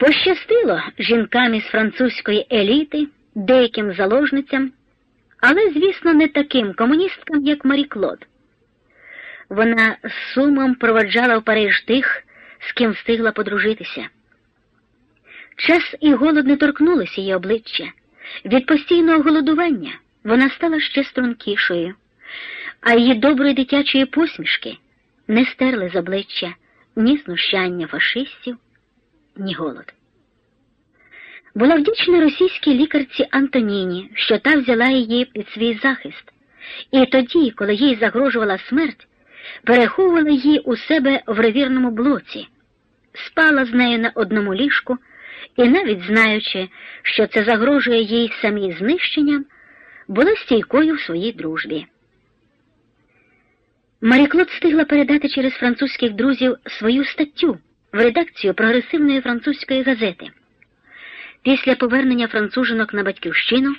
Пощастило жінкам із французької еліти, деяким заложницям, але, звісно, не таким комуністкам, як Марі Клод. Вона з сумом проводжала в Париж тих, з ким встигла подружитися. Час і голод не торкнулися її обличчя. Від постійного голодування вона стала ще стрункішою, а її доброї дитячої посмішки не стерли з обличчя ні знущання фашистів, ні голод. Була вдячна російській лікарці Антоніні, що та взяла її під свій захист, і тоді, коли їй загрожувала смерть, переховувала її у себе в ревірному блоці, спала з нею на одному ліжку і, навіть знаючи, що це загрожує їй самій знищенням, була стійкою в своїй дружбі. Маріклод встигла передати через французьких друзів свою статтю в редакцію прогресивної французької газети. Після повернення францужинок на батьківщину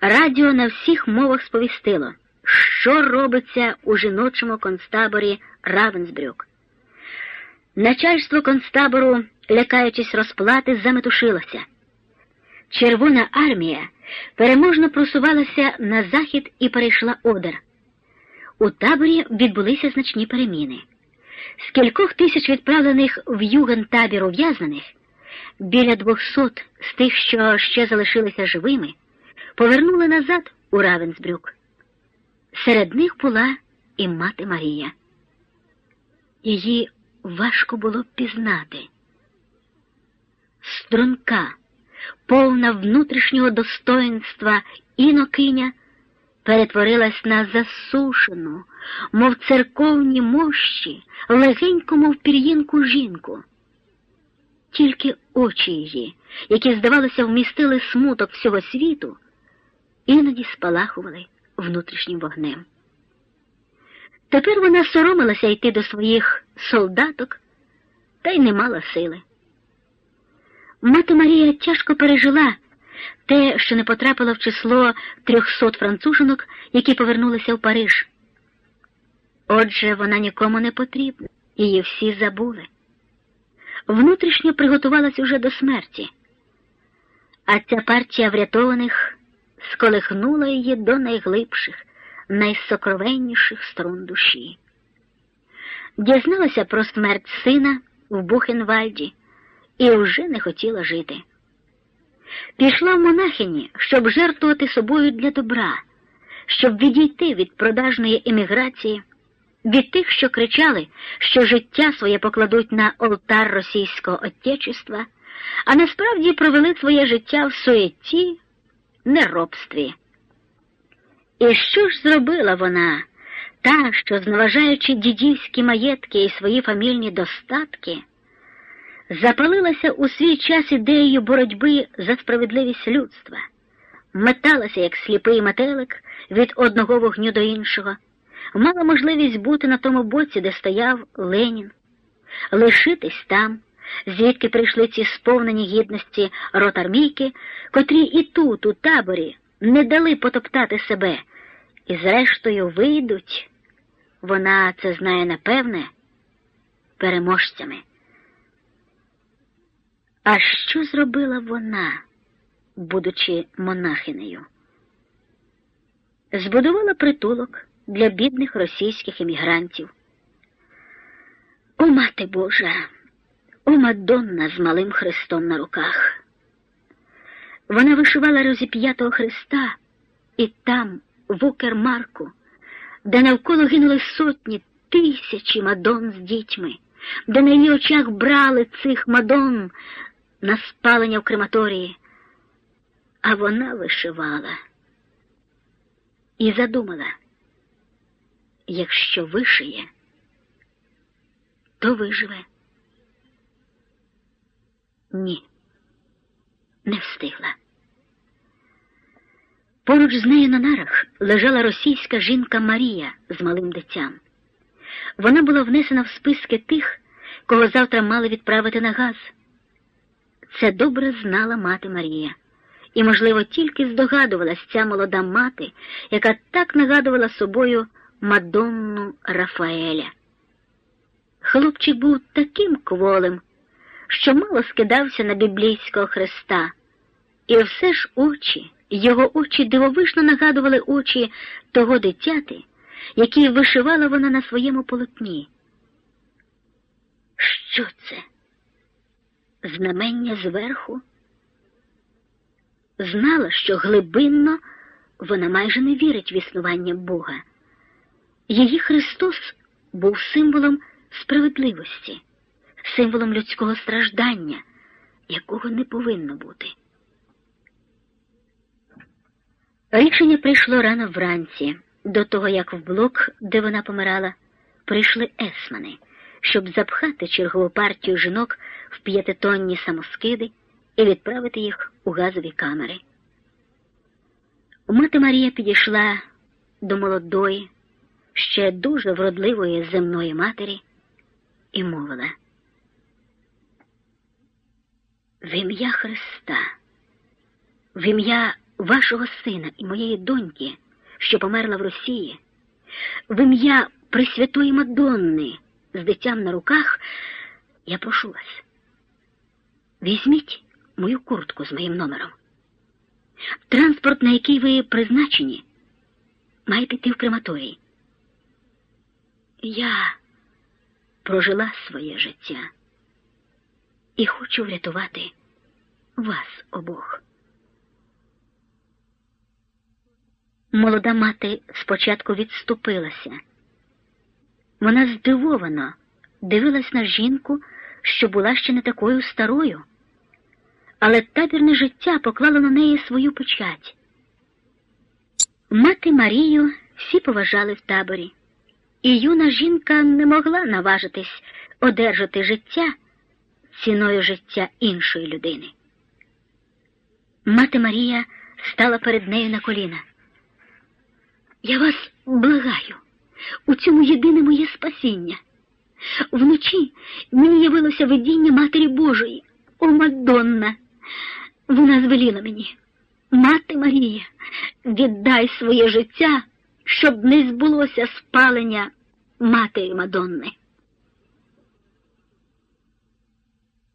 радіо на всіх мовах сповістило, що робиться у жіночому концтаборі Равенсбрюк. Начальство концтабору, лякаючись розплати, заметушилося. Червона армія переможно просувалася на захід і перейшла Одер. У таборі відбулися значні переміни. З кількох тисяч відправлених в югентабір ув'язнених, біля двохсот з тих, що ще залишилися живими, повернули назад у Равенсбрюк. Серед них була і мати Марія. Її важко було пізнати. Струнка, повна внутрішнього достоинства інокиня перетворилась на засушену, мов церковні мощі, легеньку, мов пір'їнку жінку. Тільки очі її, які, здавалося, вмістили смуток всього світу, іноді спалахували внутрішнім вогнем. Тепер вона соромилася йти до своїх солдаток та й не мала сили. Мати Марія тяжко пережила те, що не потрапило в число трьохсот францужинок, які повернулися в Париж. Отже, вона нікому не потрібна, її всі забули. Внутрішньо приготувалась уже до смерті, а ця партія врятованих сколихнула її до найглибших, найсокровенніших струн душі. Дізналася про смерть сина в Бухенвальді і вже не хотіла жити. Пішла в монахині, щоб жертвувати собою для добра, щоб відійти від продажної еміграції, від тих, що кричали, що життя своє покладуть на олтар російського отечества, а насправді провели своє життя в суеті, неробстві. І що ж зробила вона, та, що, зневажаючи дідівські маєтки і свої фамільні достатки, запалилася у свій час ідеєю боротьби за справедливість людства, металася, як сліпий метелик, від одного вогню до іншого, мала можливість бути на тому боці, де стояв Ленін, лишитись там, звідки прийшли ці сповнені гідності ротармійки, котрі і тут, у таборі, не дали потоптати себе, і, зрештою, вийдуть. Вона це знає напевне переможцями. А що зробила вона, будучи монахинею? Збудувала притулок для бідних російських емігрантів. О, мати Божа, о Мадонна з малим хрестом на руках. Вона вишивала розіп'ятого Христа і там, в Укермарку, де навколо гинули сотні тисячі мадон з дітьми, де на її очах брали цих мадон на спалення в крематорії, а вона вишивала і задумала, якщо вишиє, то виживе. Ні, не встигла. Поруч з нею на нарах лежала російська жінка Марія з малим дитям. Вона була внесена в списки тих, кого завтра мали відправити на газ. Це добре знала мати Марія, і, можливо, тільки здогадувалась ця молода мати, яка так нагадувала собою Мадонну Рафаеля. Хлопчик був таким кволим, що мало скидався на біблійського Христа, і все ж очі, його очі дивовижно нагадували очі того дитяти, які вишивала вона на своєму полотні. Що це? Знамення зверху? Знала, що глибинно вона майже не вірить в існування Бога. Її Христос був символом справедливості, символом людського страждання, якого не повинно бути. Рішення прийшло рано вранці, до того як в блок, де вона помирала, прийшли есмани, щоб запхати чергову партію жінок в п'ятитонні самоскиди і відправити їх у газові камери. Мати Марія підійшла до молодої, ще дуже вродливої земної матері і мовила. В ім'я Христа, в ім'я вашого сина і моєї доньки, що померла в Росії, в ім'я Пресвятої Мадонни з дитям на руках, я прошу вас. Візьміть мою куртку з моїм номером. Транспорт, на який ви призначені, має піти в крематорій. Я прожила своє життя і хочу врятувати вас обох. Молода мати спочатку відступилася. Вона здивовано дивилась на жінку, що була ще не такою старою, але табірне життя поклало на неї свою печать. Мати Марію всі поважали в таборі, і юна жінка не могла наважитись одержати життя ціною життя іншої людини. Мати Марія стала перед нею на коліна. Я вас благаю, у цьому єдине моє спасіння. Вночі мені явилося видіння Матері Божої, о Мадонна. Вона звеліла мені, мати Марія, віддай своє життя, щоб не збулося спалення матері Мадонни.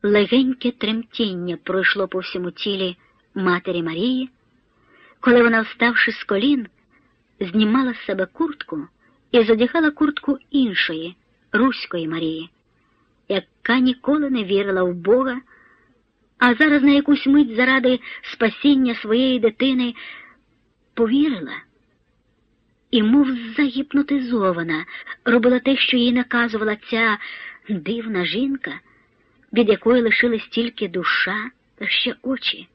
Легеньке тремтіння пройшло по всьому тілі матері Марії, коли вона, вставши з колін, знімала з себе куртку і задягала куртку іншої, Руської Марії, яка ніколи не вірила в Бога, а зараз на якусь мить заради спасіння своєї дитини повірила і, мов загіпнотизована, робила те, що їй наказувала ця дивна жінка, від якої лишились тільки душа та ще очі.